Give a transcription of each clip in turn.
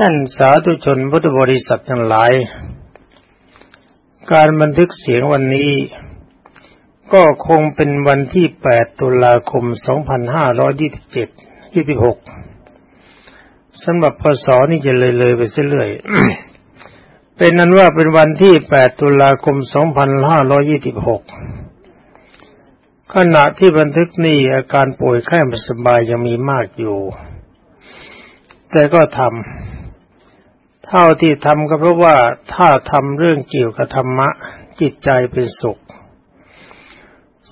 ท่านสาธุชนพุทธบริษัททั้งหลาย การบันทึกเสียงวันนี้ ก็คงเป็นวันที่ 8 ตุลาคม 2527 26สำหรับพศนี่จะเลยเลยไปเรื่อยๆเป็นนั้นว่าเป็นวันที่ 8 ตุลาคม 2526 ขณะที่บันทึกนี้อาการป่วยไข้ไม่สบายยังมีมากอยู่แต่ก็ทำ เท่าที่ทำก็เพราะว่าถ้าทำเรื่องเกี่ยวกับธรรมะ จิตใจเป็นสุข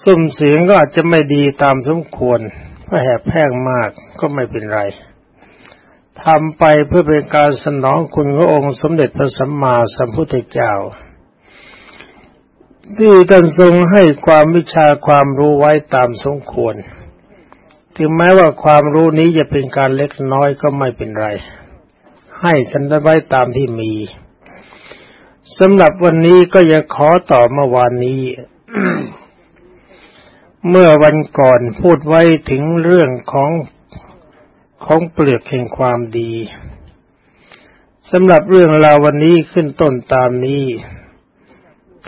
สุ่มเสียงก็อาจจะไม่ดีตามสมควรเพราะแหบแพงมากก็ไม่เป็นไรทำไปเพื่อเป็นการสนองคุณพระองค์สมเด็จพระสัมมาสัมพุทธเจ้า ที่ท่านทรงให้ความวิชาความรู้ไว้ตามสมควร ถึงแม้ว่าความรู้นี้จะเป็นการเล็กน้อยก็ไม่เป็นไร ให้กันไว้ตามที่มีสำหรับวันนี้ก็จะขอต่อเมื่อวานนี้ เมื่อวันก่อนพูดไว้ถึงเรื่องของของเปลือกแห่งความดีสำหรับเรื่องราววันนี้ขึ้นต้นตามนี้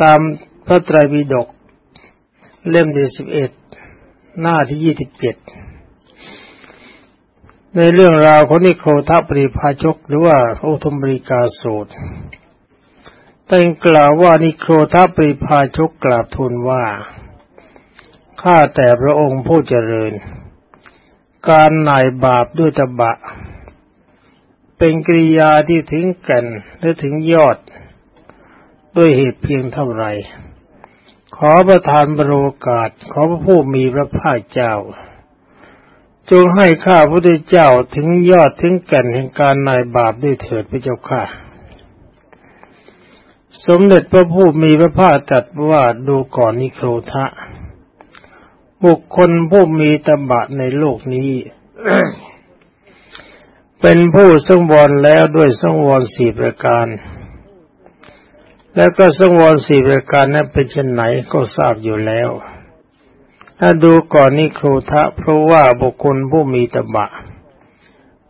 ตามพระไตรปิฎกเล่มที่สิบเอ็ดหน้าที่ยี่สิบเจ็ด ในเรื่องราวของนิโครทัปริพาชกหรือว่าโอทมบริกาสูตรแต่งกล่าวว่านิโครทัปริพาชกกราบทูลว่า ข้าแต่พระองค์ผู้เจริญ การหน่ายบาปด้วยตบะ เป็นกริยาที่ถึงแก่นและถึงยอด ด้วยเหตุเพียงเท่าไร ขอประทานบรโอกาสขอพระผู้มีพระภาคเจ้า จงให้ข้าพระพุทธเจ้าถึงยอดถึงแก่นแห่งการนายบาปด้วยเถิดพระเจ้าค่ะ สมเด็จพระผู้มีพระภาคตรัสว่าดูก่อนนิโครทะ บุคคลผู้มีตบะในโลกนี้ เป็นผู้สังวรแล้วด้วยสังวรสี่ประการ แล้วก็สังวรสี่ประการนั้นเป็นเช่นไหนก็ทราบอยู่แล้ว ถ้าดูก่อนนี่ครูทะเพราะว่าบุคคลผู้มีตบะ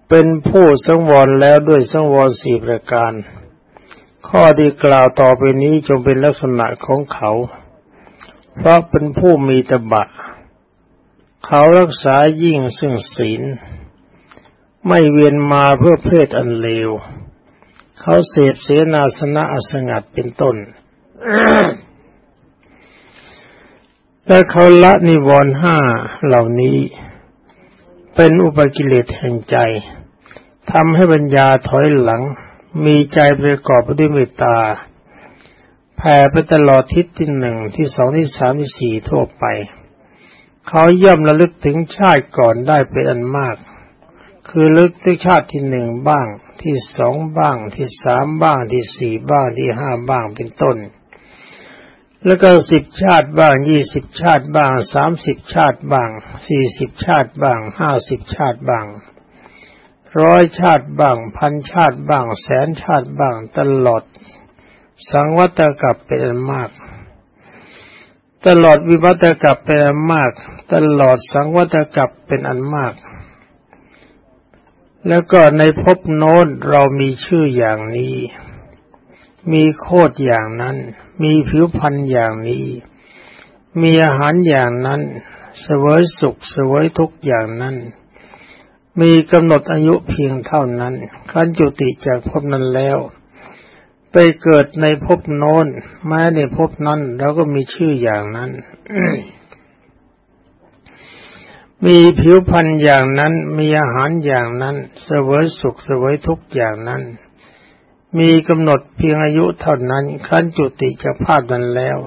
เป็นผู้สังวรแล้วด้วยสังวรสี่ประการ ข้อที่กล่าวต่อไปนี้จงเป็นลักษณะของเขา เพราะเป็นผู้มีตบะ เขารักษายิ่งซึ่งศีล ไม่เวียนมาเพื่อเพศอันเลว เขาเสพเสนาสนะอสงัดเป็นต้น และเขาละนิวรณ์ห้าเหล่านี้ เป็นอุปกิเลสแห่งใจทำให้ปัญญาถอยหลัง มีใจประกอบไปด้วยเมตตาแผ่ไปตลอดทิศที่หนึ่งที่สองที่สามที่สี่ทั่วไป เขาย่อมระลึกถึงชาติก่อนได้เป็นอันมาก คือลึกถึงชาติที่หนึ่งบ้าง ที่สองบ้าง ที่สามบ้างที่สี่บ้างที่ห้าบ้างเป็นต้น แล้วก็สิบชาติบ้างยี่สิบชาติบ้างสามสิบชาติบ้างสี่สิบชาติบ้างห้าสิบชาติบ้างร้อยชาติบ้างพันชาติบ้าง แสนชาติบ้างตลอด สังวัตกับเป็นอันมาก ตลอดวิวัตกับเป็นอันมาก ตลอดสังวัตกับเป็นอันมาก แล้วก็ในภพโน้นเรามีชื่ออย่างนี้ มีโคดอย่างนั้น มีผิวพรรณอย่างนี้ มีอาหารอย่างนั้น เสวยสุขเสวยทุกอย่างนั้น มีกำหนดอายุเพียงเท่านั้นคันจุติจากภพนั้นแล้ว ไปเกิดในภพโน้นแม้ในภพนั้นเราก็มีชื่ออย่างนั้นมีผิวพรรณอย่างนั้น มีอาหารอย่างนั้น เสวยสุขเสวยทุกอย่างนั้น มีกำหนดเพียงอายุเท่านั้นครั้นจุติจากภาพนั้นแล้ว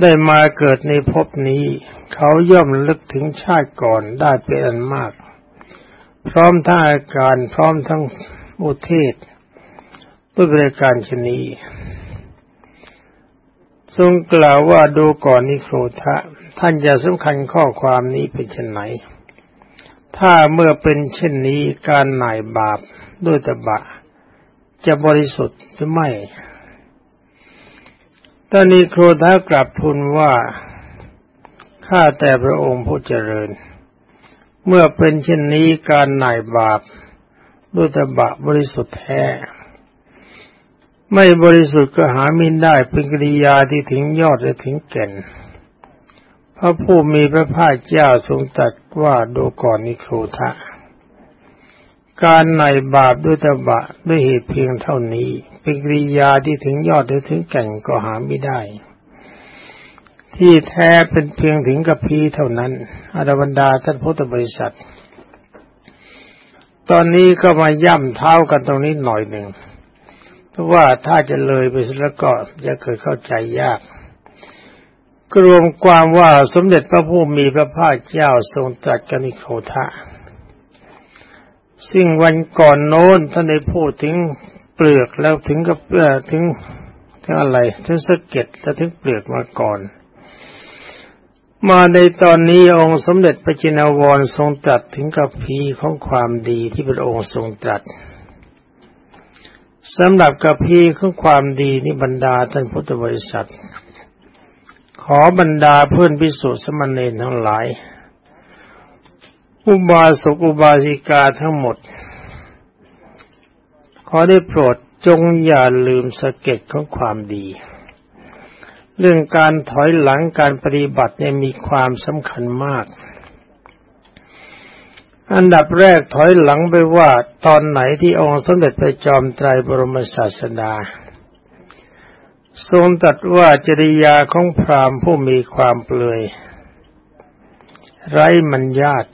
ได้มาเกิดในภพนี้ เขาย่อมลึกถึงชาติก่อนได้เป็นอันมาก พร้อมทั้งอาการพร้อมทั้งอุเทศด้วยบริการชนีทรงกล่าวว่าดูก่อนนิโครทะ ท่านจะสำคัญข้อความนี้เป็นเช่นไหน ถ้าเมื่อเป็นเช่นนี้การหน่ายบาปด้วยตบะ จะบริสุทธิ์หรือไม่ตอนนี้ครธากลับทูลว่า ข้าแต่พระองค์ผู้เจริญ เมื่อเป็นเช่นนี้การหน่ายบาปด้วยตบะบริสุทธิ์แท้ ไม่บริสุทธิ์ก็หามินได้เป็นกิริยาที่ถึงยอดและถึงแก่น พระผู้มีพระภาคเจ้าทรงตรัสว่าดูก่อนนิโครทะ การในบาปด้วยตบะด้วยเหตุเพียงเท่านี้เป็นกิริยาที่ถึงยอดหรือถึงแก่นก็หาไม่ได้ ที่แท้เป็นเพียงถึงกับพีเท่านั้นอรบรรดาท่านพุทธบริษัท ตอนนี้ก็มาย่ำเท้ากันตรงนี้หน่อยหนึ่งเพราะว่าถ้าจะเลยไปแล้วก็จะเกิดเข้าใจยากกรวมความว่าสมเด็จพระผู้มีพระภาคเจ้าทรงตรัสกนิโคทะ ซึ่งวันก่อนโน้นท่านได้พูดถึงเปลือกแล้วถึงกับเปลือกถึงถึงอะไรถึงสะเก็ดแล้วถึงเปลือกมาก่อน มาในตอนนี้องค์สมเด็จพระจินวรทรงตรัสถึงกับพีของความดีที่พระองค์ทรงตรัสสำหรับกับพีของความดีนี่บรรดาท่านพุทธบริษัท ขอบรรดาเพื่อนพิสุทธิสมณีทั้งหลาย อุบาสกอุบาสิกาทั้งหมด ขอได้โปรดจงอย่าลืมสะเก็ดของความดี เรื่องการถอยหลังการปฏิบัติเนี่ยมีความสำคัญมาก อันดับแรกถอยหลังไปว่าตอนไหนที่องค์สมเด็จพระจอมไตรบรมศาสดา ทรงตรัสว่าจริยาของพราหมณ์ผู้มีความเปลือยไร้มัญญาติ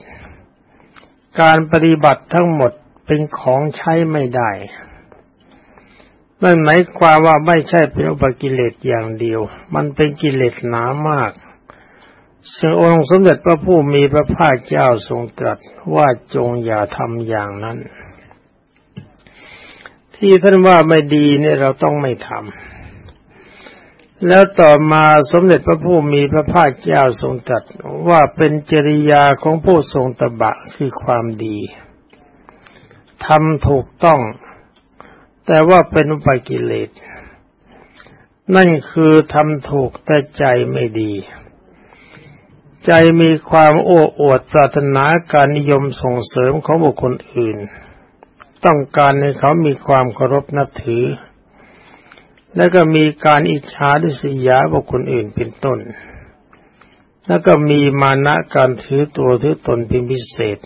การปฏิบัติทั้งหมดเป็นของใช้ไม่ได้ นั่นหมายความว่าไม่ใช่เป็นอุปกิเลสอย่างเดียว มันเป็นกิเลสหนามากซึ่งองค์สมเด็จพระผู้มีพระภาคเจ้าทรงตรัสว่าจงอย่าทำอย่างนั้น ที่ท่านว่าไม่ดีเนี่ยเราต้องไม่ทำ แล้วต่อมาสมเด็จพระผู้มีพระภาคเจ้าทรงตรัสว่าเป็นจริยาของผู้ทรงตบะคือความดีทำถูกต้อง แต่ว่าเป็นอุปกิเลส นั่นคือทำถูกแต่ใจไม่ดี ใจมีความโอ้อวดปรารถนาการนิยมส่งเสริมของบุคคลอื่น ต้องการให้เขามีความเคารพนับถือ แล้วก็มีการอิจฉาดิสยาบุคคลอื่นเป็นต้น แล้วก็มีมานะการถือตัวถือตนเป็นพิเศษ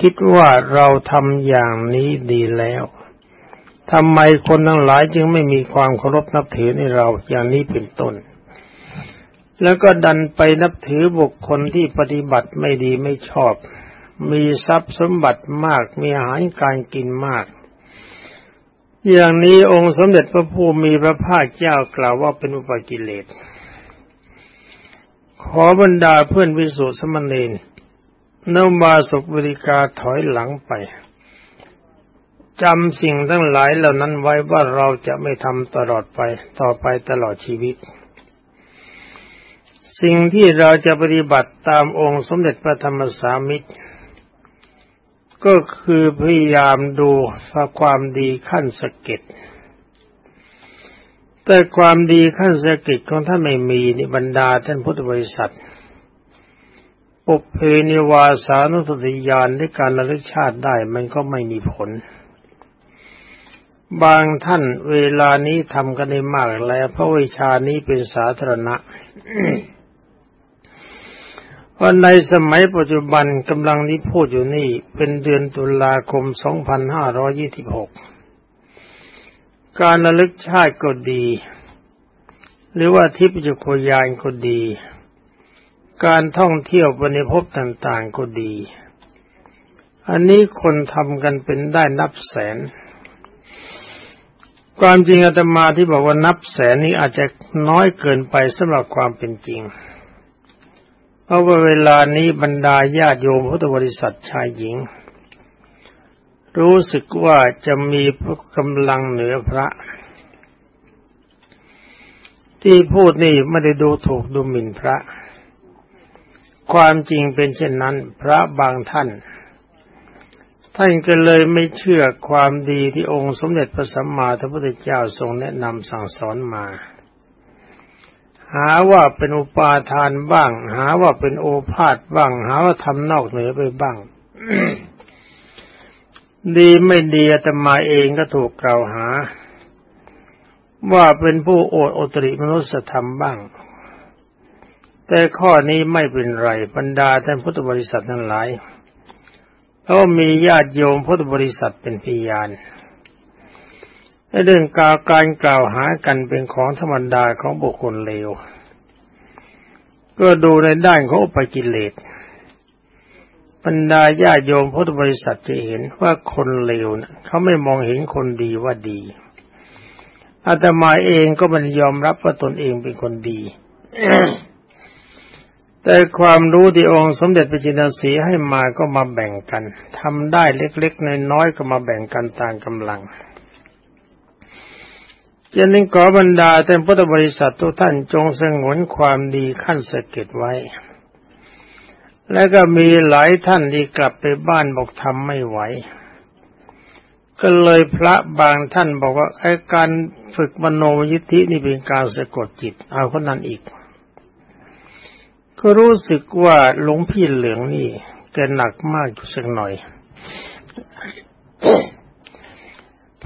คิดว่าเราทำอย่างนี้ดีแล้วทำไมคนทั้งหลายจึงไม่มีความเคารพนับถือในเราอย่างนี้เป็นต้น แล้วก็ดันไปนับถือบุคคลที่ปฏิบัติไม่ดีไม่ชอบ มีทรัพย์สมบัติมาก มีอาหารการกินมาก อย่างนี้องค์สมเด็จพระผู้มีพระภาคเจ้ากล่าวว่าเป็นอุปกิเลส ขอบรรดาเพื่อนวิสุทธิสมณีนบาสุบริกาถอยหลังไปจำสิ่งทั้งหลายเหล่านั้นไว้ว่าเราจะไม่ทำตลอดไปต่อไปตลอดชีวิต สิ่งที่เราจะปฏิบัติตามองค์สมเด็จพระธรรมสามิตร ก็คือพยายามดูความดีขั้นสกิดแต่ความดีขั้นสกิดของท่านไม่มีนิบรรดาท่านพุทธบริษัท ปุเพนิวาสานุสติญาณในการระลึกชาติได้มันก็ไม่มีผล บางท่านเวลานี้ทำกันได้มากแล้ว เพราะวิชานี้เป็นสาธารณะ ว่าในสมัยปัจจุบันกำลังนี้พูดอยู่นี่เป็นเดือนตุลาคม 2526 การระลึกชาติก็ดี หรือว่าทิพยโคยานก็ดี การท่องเที่ยวไปในภพต่างๆก็ดี อันนี้คนทำกันเป็นได้นับแสน ความจริงอาตมาที่บอกว่านับแสนนี้อาจจะน้อยเกินไปสำหรับความเป็นจริง เพราะว่าเวลานี้บรรดาญาติโยมพุทธบริษัทชายหญิง รู้สึกว่าจะมีกำลังเหนือพระ ที่พูดนี่ไม่ได้ดูถูกดูหมิ่นพระ ความจริงเป็นเช่นนั้น พระบางท่านท่านก็เลยไม่เชื่อความดีที่องค์สมเด็จพระสัมมาสัมพุทธเจ้าทรงแนะนำสั่งสอนมา หาว่าเป็นอุปาทานบ้าง หาว่าเป็นโอภาษบ้าง หาว่าทำนอกเหนือไปบ้าง ดีไม่ดีอาตมาเองก็ถูกกล่าวหา ว่าเป็นผู้โอดโอตริมนุสธรรมบ้าง แต่ข้อนี้ไม่เป็นไรบรรดาท่านพุทธบริษัททั้งหลายเพราะมีญาติโยมพุทธบริษัทเป็นพยาน เรื่องกาการกล่าวหากันเป็นของธรรมดาของบุคคลเลว ก็ดูในด้านของอุปกิเลสบรรดาญาโยมพุทธบริษัทจะเห็นว่าคนเลวนะเขาไม่มองเห็นคนดีว่าดีอาตมาเองก็มันยอมรับว่าตนเองเป็นคนดี แต่ความรู้ที่องค์สมเด็จพระจินสีให้มาก็มาแบ่งกันทำได้เล็กๆน้อยๆก็มาแบ่งกันตามกำลัง จะนึงขอบรรดาแต่พุทธบริษัททุกท่านจงสงวนความดีขั้นสะเก็ดไว้ แล้วก็มีหลายท่านที่กลับไปบ้านบอกทำไม่ไหว ก็เลยพระบางท่านบอกว่าไอ้การฝึกมโนยิทธินี่เป็นการสะกดจิต เอาคนนั้นอีก ก็รู้สึกว่าหลวงพี่เหลืองนี่แกหนักมากอยู่สักหน่อย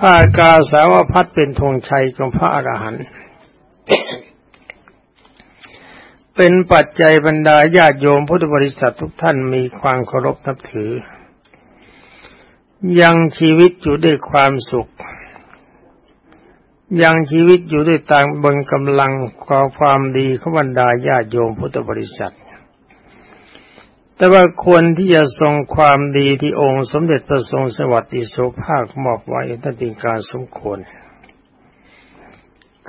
ผ้ากาสาวพัดเป็นธงชัยของพระอรหันต์เป็นปัจจัยบรรดาญาติโยมพุทธบริษัททุกท่านมีความเคารพนับถือ ยังชีวิตอยู่ด้วยความสุข ยังชีวิตอยู่ด้วยตามบนกำลังความดีของบรรดาญาติโยมพุทธบริษัท แต่ว่าควรที่จะทรงความดีที่องค์สมเด็จพระทรงสวัสดิโสภาคมอบไว้นั่นเป็นการสมควร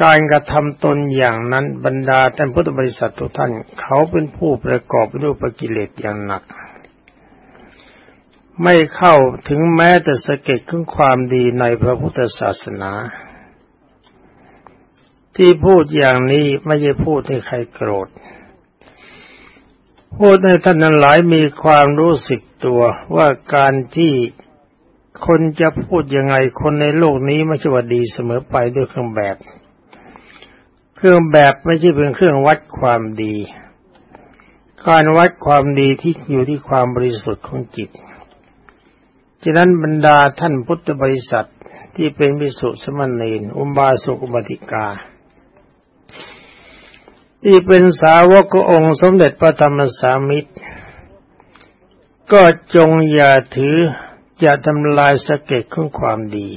การกระทำตนอย่างนั้นบรรดาท่านพุทธบริษัททุกท่าน เขาเป็นผู้ประกอบด้วยปกิเลสอย่างหนัก ไม่เข้าถึงแม้แต่สะเก็ดของความดีในพระพุทธศาสนา ที่พูดอย่างนี้ไม่ใช่พูดให้ใครโกรธ พูดให้ท่านนั้นหลายมีความรู้สึกตัวว่าการที่คนจะพูดยังไงคนในโลกนี้ไม่ใช่ว่าดีเสมอไปด้วยเครื่องแบบ เครื่องแบบไม่ใช่เป็นเครื่องวัดความดี การวัดความดีที่อยู่ที่ความบริสุทธิ์ของจิตฉะนั้นบรรดาท่านพุทธบริษัทที่เป็นวิสุสมณีนอุบาสกอุบติกา ที่เป็นสาวกองค์สมเด็จพระธรรมสามิตร ก็จงอย่าถือ อย่าทำลายสเก็ดของความดี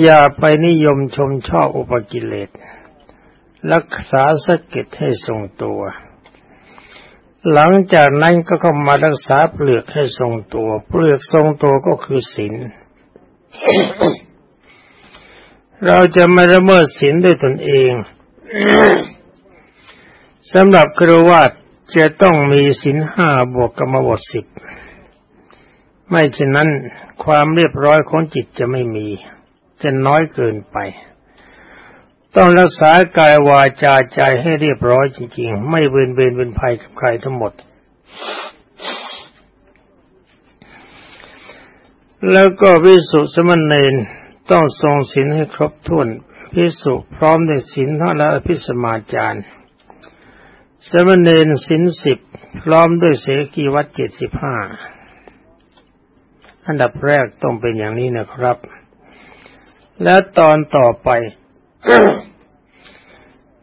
อย่าไปนิยมชมชอบอุปกิเลส รักษาสเก็ดให้ทรงตัว หลังจากนั้นก็เข้ามารักษาเปลือกให้ทรงตัว เปลือกทรงตัวก็คือศีลเราจะไม่ละเมิดศีลด้วยตนเอง สำหรับครวาตจะต้องมีศีลห้าบวกกรรมบทสิบไม่เช่นนั้นความเรียบร้อยของจิตจะไม่มี จะน้อยเกินไป ต้องรักษากายวาจาใจให้เรียบร้อยจริงๆ ไม่เวนเวนเป็นภัยกับใครทั้งหมด แล้วก็วิสุสมณเณรต้องทรงศีลให้ครบถ้วนพิสุพร้อมด้วยศีลและอภิสมาจารย์ สมณเณรสินสิบพร้อมด้วยเสกีวัดเจ็ดสิบห้าอันดับแรกต้องเป็นอย่างนี้นะครับ และตอนต่อไป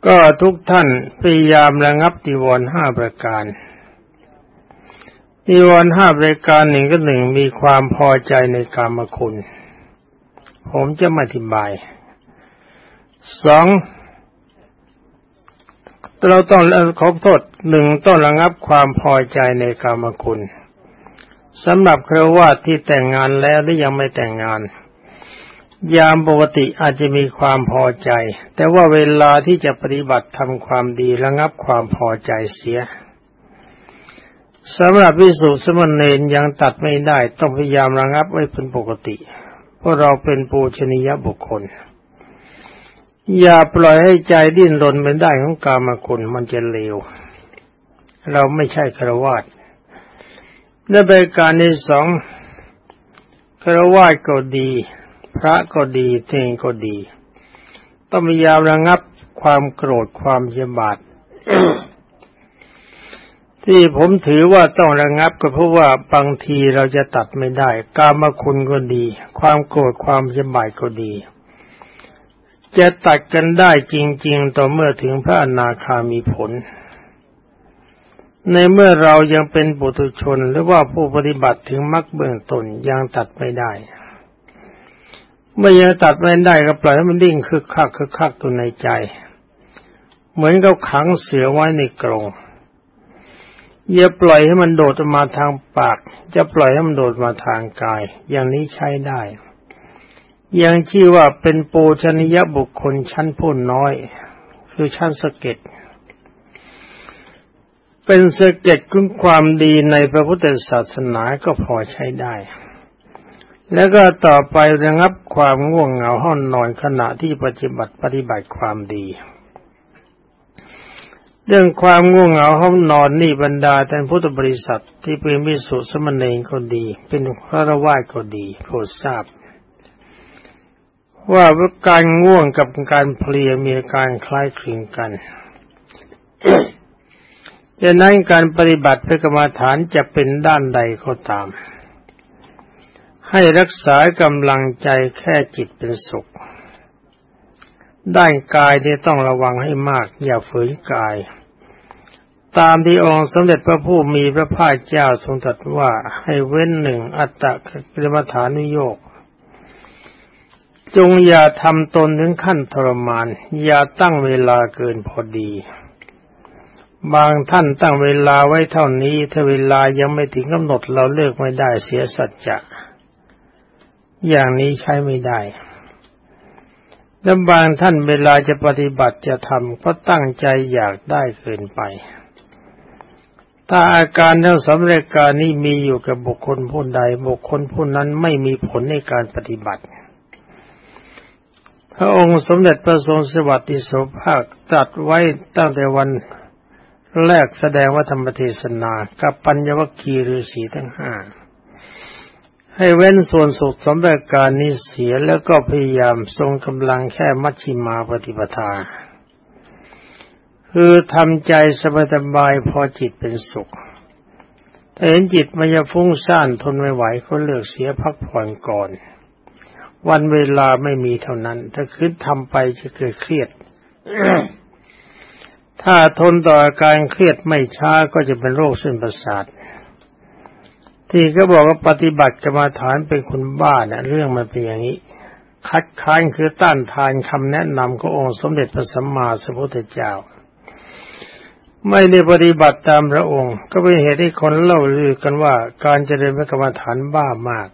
ก็ทุกท่านพยายามระงับติวรห้าประการติวรห้าประการหนึ่งก็หนึ่งมีความพอใจในกามคุณ ผมจะมาอธิบายสอง เราต้องขอโทษหนึ่งต้องระงับความพอใจในกรรมคุณสำหรับครวาที่แต่งงานแล้วหรือยังไม่แต่งงาน ยามปกติอาจจะมีความพอใจ แต่ว่าเวลาที่จะปฏิบัติทำความดีระงับความพอใจเสียสำหรับวิสุทธิสมณเณรยังตัดไม่ได้ต้องพยายามระงับไว้เป็นปกติ เพราะเราเป็นปูชนียบุคคล อย่าปล่อยให้ใจดิ้นรนเป็นได้ของกามคุณมันจะเลว เราไม่ใช่ครวาตในใบการที่สองครวาตก็ดี พระก็ดีเทงก็ดี ต้องพยายามระงับความโกรธความเยบาดที่ผมถือว่าต้องระงับก็เพราะว่าบางทีเราจะตัดไม่ได้ กามคุณก็ดี ความโกรธความเยำบายก็ดี จะตัดกันได้จริง ๆ ต่อเมื่อถึงพระอนาคามีผล ในเมื่อเรายังเป็นปุถุชนหรือว่าผู้ปฏิบัติถึงมรรคเบื้องต้นยังตัดไม่ได้ เมื่อยังตัดไม่ได้ก็ปล่อยให้มันดิ้งคึกคักคึกคักตัวในใจ เหมือนกับขังเสือไว้ในกรงอย่าปล่อยให้มันโดดมาทางปาก จะปล่อยให้มันโดดมาทางกาย อย่างนี้ใช้ได้ ยังชื่อว่าเป็นปูชนียบุคคลชั้นผู้น้อย คือชั้นสะเก็ดเป็นสะเก็ดคุณความดีในพระพุทธศาสนาก็พอใช้ได้ แล้วก็ต่อไประงับความง่วงเหงาหาวนอนขณะที่ปฏิบัติปฏิบัติความดี เรื่องความง่วงเหงาห้องนอนนี่บรรดาท่านพุทธบริษัทที่เป็นมิสุสมณเณรก็ดี เป็นพระวาก็ดีโปรดทราบ ว่าการง่วงกับการเพลียมีการคล้ายคลึงกันดังนั้นการปฏิบัติเพื่อกรรมฐานจะเป็นด้านใดก็ตาม ให้รักษากำลังใจแค่จิตเป็นสุข ด้านกายนี่ต้องระวังให้มาก อย่าฝืนกาย ตามที่องค์สมเด็จพระผู้มีพระภาคเจ้าทรงตรัสว่าให้เว้นหนึ่งอัตตะกรรมฐานุโยก จงอย่าทำตนถึงขั้นทรมาน อย่าตั้งเวลาเกินพอดี บางท่านตั้งเวลาไว้เท่านี้ ถ้าเวลายังไม่ถึงกำหนดเราเลิกไม่ได้เสียสัจจะ อย่างนี้ใช้ไม่ได้และบางท่านเวลาจะปฏิบัติจะทำก็ตั้งใจอยากได้เกินไป ถ้าอาการทั้งสำเร็จการนี้มีอยู่กับบุคคลผู้ใดบุคคลผู้นั้นไม่มีผลในการปฏิบัติ พระองค์สมเด็จพระทรงสวัสดิโสภาคตรัสไว้ตั้งแต่วันแรกแสดงว่าธรรมเทศนา กับปัญญวคีฤาษีทั้งห้าให้เว้นส่วนสุขสำเร็จการนี้เสียแล้วก็พยายามทรงกำลังแค่มัชชิมาปฏิปทา คือทำใจสบายๆพอจิตเป็นสุขถ้าเห็นจิตมันจะฟุ้งซ่านทนไม่ไหวก็เลิกเสียพักผ่อนก่อน วันเวลาไม่มีเท่านั้น ถ้าคืนทำไปจะเกิดเครียด ถ้าทนต่ออาการเครียดไม่ช้าก็จะเป็นโรคเส้นประสาท ที่ก็บอกว่าปฏิบัติกรรมาฐานเป็นคนบ้าเนะ่ยเรื่องมันเป็นอย่างนี้ คัดค้านคือต้านทานคำแนะนำขององค์สมเด็จพระสัมมาสัมพุทธเจ้าไม่ได้ปฏิบัติตามพระองค์ ก็เป็นเหตุให้คนเล่าลือกันว่าการเจริญพระกรรมฐานบ้ามาก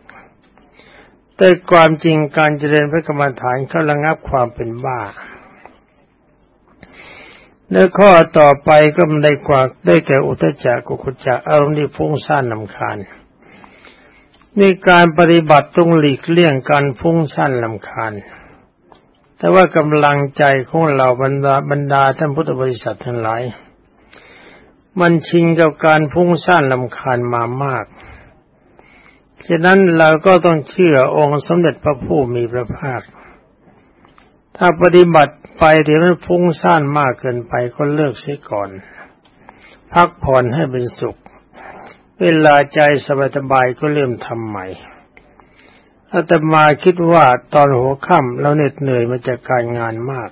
แต่ความจริงการเจริญพระกรรมฐานเขาระงับความเป็นบ้าในข้อต่อไปก็ได้กว่าได้แก่อุทจักกุคุจักอารมณ์ที่ฟุ้งซ่านนำคาญในการปฏิบัติต้องหลีกเลี่ยงการฟุ้งซ่านลำคาญ แต่ว่ากำลังใจของเราบรรดาบรรดาท่านพุทธบริษัททั้งหลาย มันชิงกับการพุ่งสร้างลำคาญมามาก ฉะนั้นเราก็ต้องเชื่อองค์สมเด็จพระผู้มีพระภาค ถ้าปฏิบัติไปเดี๋ยวมันฟุ้งซ่านมากเกินไปก็เลิกเสียก่อน พักผ่อนให้เป็นสุข เวลาใจสบายๆก็เริ่มทำใหม่อาตมาคิดว่าตอนหัวค่ำเราเหน็ดเหนื่อยมาจากการงานมาก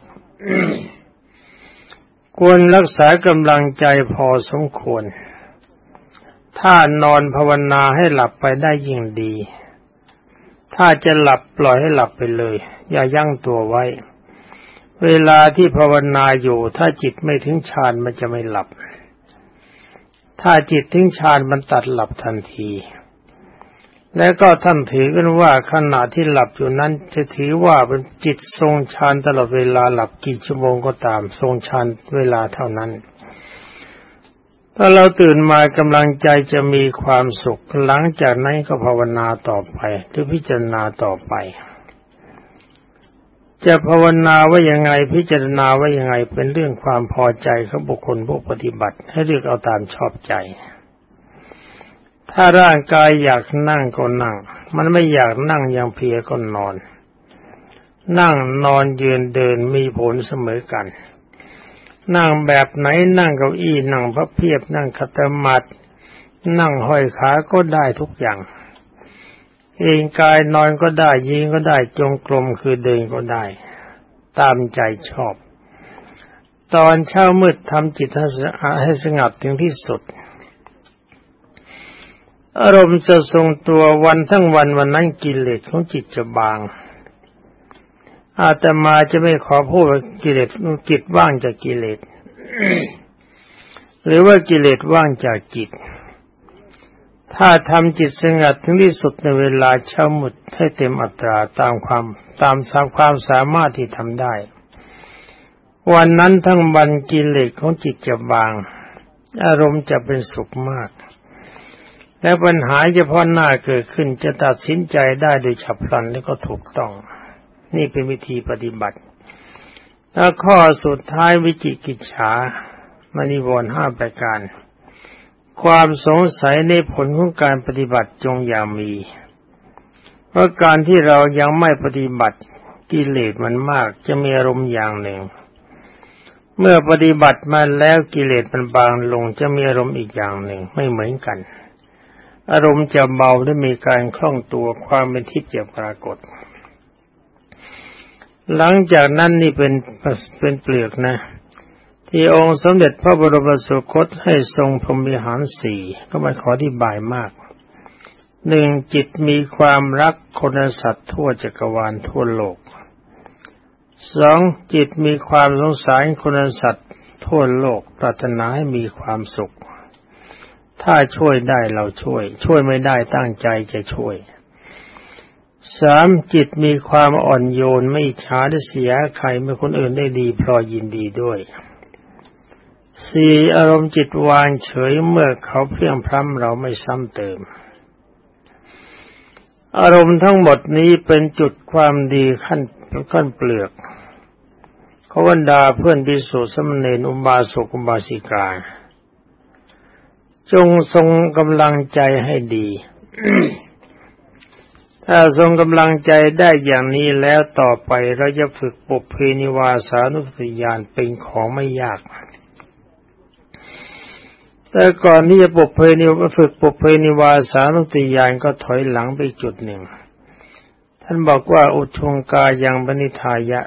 ควรรักษากำลังใจพอสมควร ถ้านอนภาวนาให้หลับไปได้ยิ่งดี ถ้าจะหลับปล่อยให้หลับไปเลย อย่ายั่งตัวไว้ เวลาที่ภาวนาอยู่ ถ้าจิตไม่ถึงฌานมันจะไม่หลับ ถ้าจิตถึงฌานมันตัดหลับทันที แล้วก็ท่านถือกันว่าขณะที่หลับอยู่นั้น จะถือว่าเป็นจิตทรงฌานตลอดเวลาหลับกี่ชั่วโมงก็ตามทรงฌานเวลาเท่านั้น ถ้าเราตื่นมากำลังใจจะมีความสุข หลังจากนั้นก็ภาวนาต่อไปหรือพิจารณาต่อไป จะภาวนาว่ายังไงพิจารณาว่ายังไงเป็นเรื่องความพอใจของบุคคลผู้ปฏิบัติ ให้เลือกเอาตามชอบใจ ถ้าร่างกายอยากนั่งก็นั่ง มันไม่อยากนั่งยังเพียก็นอน นั่งนอนยืนเดินมีผลเสมอกัน นั่งแบบไหนนั่งเก้าอี้นั่งพระเพียบนั่งคัตมัดนั่งห้อยขาก็ได้ทุกอย่าง เองกายนอนก็ได้ยิงก็ได้จงกรมคือเดินก็ได้ ตามใจชอบ ตอนเช้ามืดทำจิตให้สงบถึงที่สุด อารมณ์จะทรงตัววันทั้งวันวันนั้นกิเลสของจิตจะบาง อาตมาจะไม่ขอพูดกิเลสจิตว่างจากกิเลสหรือว่ากิเลสว่างจากจิต ถ้าทำจิตสงัดถึงที่สุดในเวลาเช้ามุดให้เต็มอัตราตามความตามสามความสามารถที่ทำได้ วันนั้นทั้งวันกิเลสของจิตจะบาง อารมณ์จะเป็นสุขมาก และปัญหาเฉพาะหน้าเกิดขึ้นจะตัดสินใจได้โดยฉับพลันและก็ถูกต้อง นี่เป็นวิธีปฏิบัติ แล้วข้อสุดท้ายวิจิกิจฉามณีวรห้าประการ ความสงสัยในผลของการปฏิบัติจงอย่ามีเพราะการที่เรายังไม่ปฏิบัติกิเลสมันมากจะมีอารมณ์อย่างหนึ่ง เมื่อปฏิบัติมาแล้วกิเลสมันบางลงจะมีอารมณ์อีกอย่างหนึ่งไม่เหมือนกัน อารมณ์จะเบาและมีการคล่องตัวความเป็นทิพย์จะปรากฏ หลังจากนั้นนี่เป็นเป็นเปลือกนะ ที่องค์สมเด็จพระบรมสุคตให้ทรงพรหมิหารสี่ก็มาขอที่บายมากหนึ่งจิตมีความรักคนสัตว์ทั่วจักรวาลทั่วโลกสองจิตมีความสงสารคนสัตว์ทั่วโลกปรารถนาให้มีความสุข ถ้าช่วยได้เราช่วย ช่วยไม่ได้ตั้งใจจะช่วย สามจิตมีความอ่อนโยนไม่ช้าได้เสียใครเมื่อคนอื่นได้ดีพลอยยินดีด้วยสี่อารมณ์จิตวางเฉยเมื่อเขาเพียงพร้ำเราไม่ซ้ำเติม อารมณ์ทั้งหมดนี้เป็นจุดความดีขั้นขั้นเปลือกเขาวันดาเพื่อนบิสุสมเนนอุบาสกอุบาสิกา จงทรงกำลังใจให้ดี ถ้าทรงกำลังใจได้อย่างนี้แล้วต่อไปเราจะฝึกปุเพนิวาสานุสติญาณเป็นของไม่ยาก แต่ก่อนที่จะปกเพนิวฝึกปกเพนิวาสานุติยานก็ถอยหลังไปจุดหนึ่ง ท่านบอกว่าอุทงกายังบณิทายะ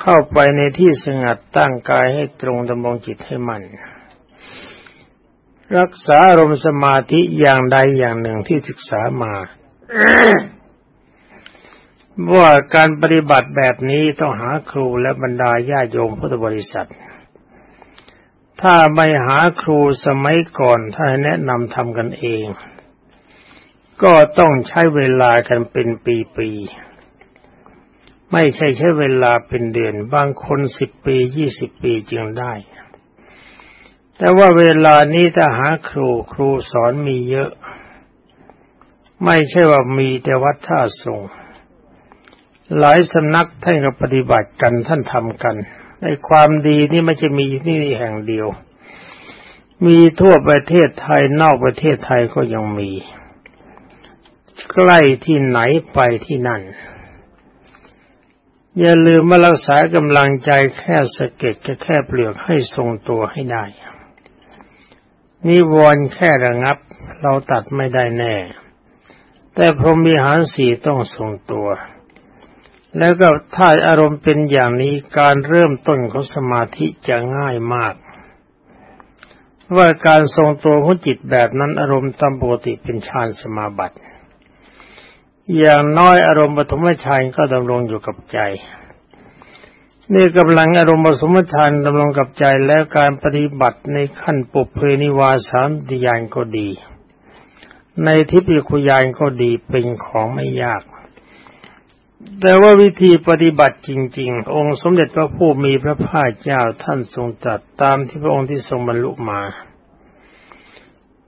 เข้าไปในที่สงัดตั้งกายให้ตรงดำรงจิตให้มัน่นรักษาอารมณ์สมาธิอย่างใดอย่างหนึ่งที่ศึกษามา ว่าการปฏิบัติแบบนี้ต้องหาครูและบรรดาญาโยมพุทธบริษัท ถ้าไม่หาครูสมัยก่อนถ้าแนะนำทำกันเอง ก็ต้องใช้เวลากันเป็นปีๆ ไม่ใช่ใช้เวลาเป็นเดือน บางคนสิบปียี่สิบปีจึงได้ แต่ว่าเวลานี้ถ้าหาครูครูสอนมีเยอะ ไม่ใช่ว่ามีแต่วัดท่าทรงหลายสำนักท่านก็ปฏิบัติกันท่านทำกัน ในความดีนี่ไม่ใช่มีที่นี่แห่งเดียว มีทั่วประเทศไทยนอกประเทศไทยก็ยังมี ใกล้ที่ไหนไปที่นั่น อย่าลืมมารักษากำลังใจแค่สะเก็ดแค่เปลือกให้ทรงตัวให้ได้นิวรณ์แค่ระงับ เราตัดไม่ได้แน่ แต่พรหมีหารสี่ต้องทรงตัว แล้วก็ถ้าอารมณ์เป็นอย่างนี้การเริ่มต้นของสมาธิจะง่ายมาก ว่าการทรงตัวของจิตแบบนั้นอารมณ์ตามปกติเป็นฌานสมาบัติ อย่างน้อยอารมณ์ปฐมฌานก็ดำรงอยู่กับใจนี่กำลังอารมณ์ปฐมฌานดำรงกับใจแล้วการปฏิบัติในขั้นปุเพนิวาสามติยานก็ดี ในทิพยคุยานก็ดีเป็นของไม่ยาก แต่ว่าวิธีปฏิบัติจริง ๆ องค์สมเด็จพระผู้มีพระภาคเจ้าท่านทรงตรัสตามที่พระองค์ที่ทรงบรรลุมา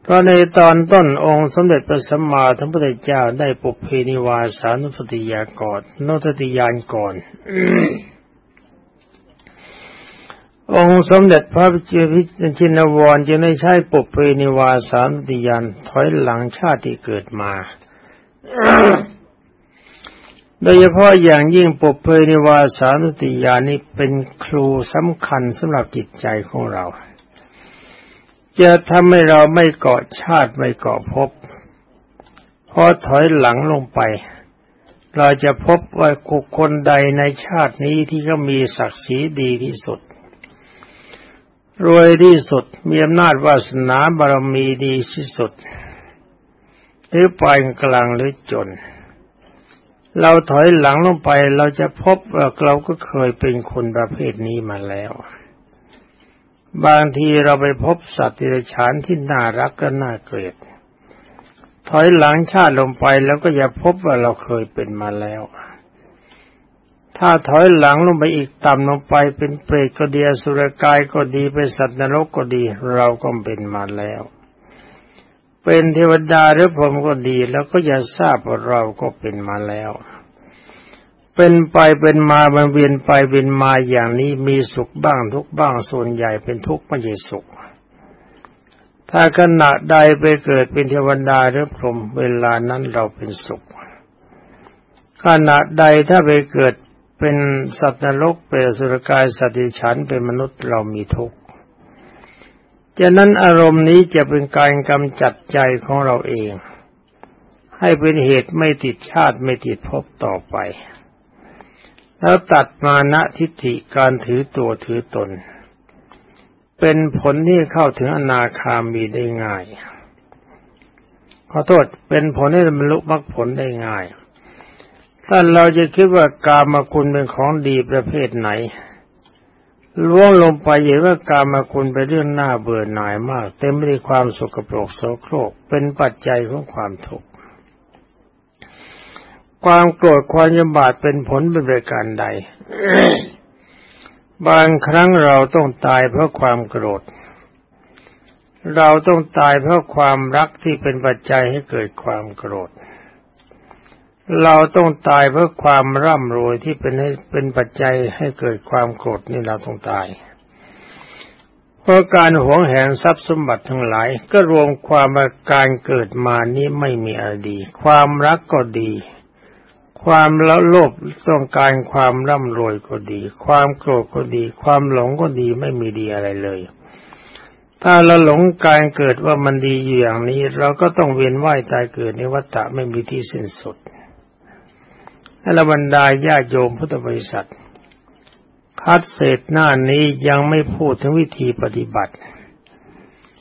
เพราะในตอนต้นองค์สมเด็จพระสัมมาสัมพุทธเจ้าได้ปุเพนิวาสานุสติยากรนุสติยานก่อน องค์สมเด็จพระเจ้าพิชินวรจึงได้ใช้ปุเพนิวาสานติยานถอยหลังชาติที่เกิดมา โดยเฉพาะอย่างยิ่งปุเพนิวาสานติยานี้เป็นครูสำคัญสำหรับจิตใจของเรา จะทำให้เราไม่เกาะชาติไม่เกาะภพพอถอยหลังลงไป เราจะพบว่าคนใดในชาตินี้ที่เขามีศักดิ์ศรีดีที่สุด รวยที่สุดมีอำนาจวาสนาบารมีดีที่สุดหรือปานกลางหรือจน เราถอยหลังลงไปเราจะพบว่าเราก็เคยเป็นคนประเภทนี้มาแล้ว บางทีเราไปพบสัตว์ที่ไรฉานที่น่ารักและน่าเกลียดถอยหลังชาติลงไปแล้วก็อย่าพบว่าเราเคยเป็นมาแล้ว ถ้าถอยหลังลงไปอีกต่ำลงไปเป็นเปรตก็ดีสุรกายก็ดีเป็นสัตว์นรกก็ดี เราก็เป็นมาแล้ว เป็นเทวดาหรือพรหมก็ดี แล้วก็อย่าทราบว่าเราก็เป็นมาแล้ว เป็นไปเป็นมามันเวียนไปเวียนมาอย่างนี้มีสุขบ้างทุกบ้างส่วนใหญ่เป็นทุกข์ไม่ใช่สุข ถ้าขณะใดไปเกิดเป็นเทวดาหรือพรหมเวลานั้นเราเป็นสุขขณะใดถ้าไปเกิด เป็นสัตว์นรกเป็นสุรกายสัตว์ดิฉันเป็นมนุษย์เรามีทุกข์จากนั้นอารมณ์นี้จะเป็นการกำจัดใจของเราเอง ให้เป็นเหตุไม่ติดชาติไม่ติดภพต่อไป แล้วตัดมานะทิฏฐิการถือตัวถือตน เป็นผลที่เข้าถึงอนาคามีได้ง่าย ขอโทษเป็นผลให้บรรลุมรรคผลได้ง่าย ถ้าเราจะคิดว่ากามาคุณเป็นของดีประเภทไหนล่วงลงไปเห็นว่ากามาคุณเป็นเรื่องน่าเบื่อหน่ายมาก เต็มไปด้วยความสุกปรกโสโครกเป็นปัจจัยของความทุกข์ความโกรธความยำบาดเป็นผลเป็นประการใด บางครั้งเราต้องตายเพราะความโกรธ เราต้องตายเพราะความรักที่เป็นปัจจัยให้เกิดความโกรธ เราต้องตายเพราะความร่ำรวยที่เป็นให้เป็นปัจจัยให้เกิดความโกรธนี่เราต้องตาย เพราะการหวงแหนทรัพย์สมบัติทั้งหลาย ก็รวมความาการเกิดมานี้ไม่มีอะไรดี ความรักก็ดี ความละโลภต้องการความร่ำรวยก็ดี ความโกรธก็ดี ความหลงก็ดีไม่มีดีอะไรเลย ถ้าเราหลงการเกิดว่ามันดีอยู่อย่างนี้ เราก็ต้องเวียนว่ายตายเกิดในวัฏฏะไม่มีที่สิ้นสุด ให้ระบรรดาญาโยมพุทธบริษัท คัดเศษหน้านี้ยังไม่พูดถึงวิธีปฏิบัติ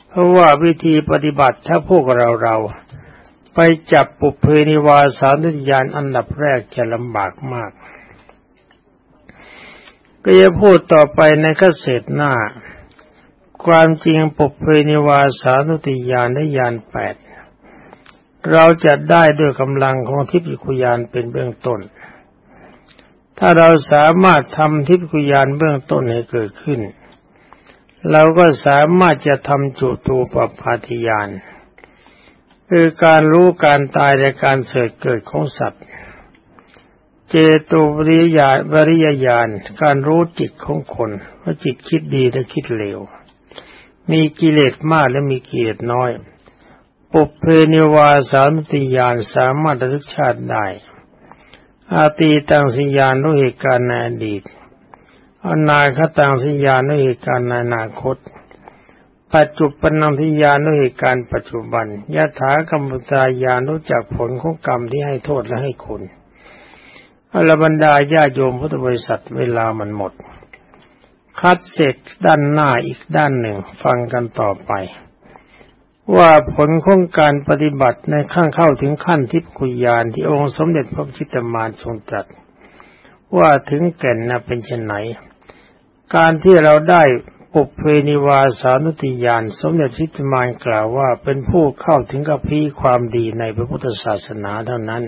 เพราะว่าวิธีปฏิบัติถ้าพวกเราเราไปจับปุเพนิวาสานุญาณอันดับแรกจะลำบากมาก ก็จะพูดต่อไปในเกษหน้า ความจริงปุเพนิวาสานุติญาณและญาณแปด เราจะได้ด้วยกำลังของทิพยคุยานเป็นเบื้องต้น ถ้าเราสามารถทำทิพยคุยานเบื้องต้นให้เกิดขึ้น เราก็สามารถจะทำจุตูปปาทิยาน คือการรู้การตายและการเสดเกิดของสัตว์ เจตุบริยาบริยญาณการรู้จิตของคนว่าจิตคิดดีและคิดเลว มีกิเลสมากและมีกิเลสน้อย ปุเพนิวาสามติญาณสามารถระลึกชาติได้ อาตีตังสิญาณรู้เหตุการณ์ในอดีตอนาคตังสิญาณรู้เหตุการณ์ในอนาคต ปัจจุปนังทิยานุเหตุการณ์ปัจจุบันยะถากรรมตายานุจากผลของกรรมที่ให้โทษและให้คุณอรบรรดาญาโยมพุทธบริษัทเวลามันหมด คัดเสร็จด้านหน้าอีกด้านหนึ่ง ฟังกันต่อไป ว่าผลของการปฏิบัติในขั้นเข้าถึงขั้นทิพคุยานที่องค์สมเด็จพระจิตมารทรงตรัส ว่าถึงแก่นนะเป็นเช่นไหน การที่เราได้ปุเพนิวาสานุติยานสมเด็จทิตมานกล่าวว่าเป็นผู้เข้าถึงกับพีความดีในพระพุทธศาสนาเท่านั้น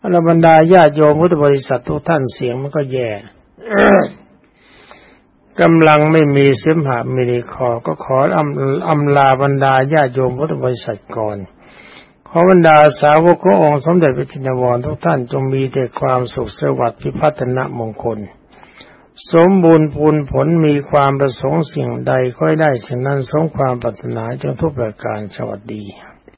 อรบรรดาญาโยมพุทธบริษัททุกท่านเสียงมันก็แย่ กำลังไม่มีเสมหะมินิคอก็ขออำอำลาบรรดาญาโยมพุทธบริษัทก่อน ขอบรรดาสาวกขององค์สมเด็จพระจินวรทุกท่านจงมีแต่ความสุขสวัสดิ์พิพัฒนมงคล สมบูรณ์พูนผลมีความประสงค์สิ่งใดค่อยได้สิ่งนั้นสมความปรารถนาจงทุกประการสวัสดี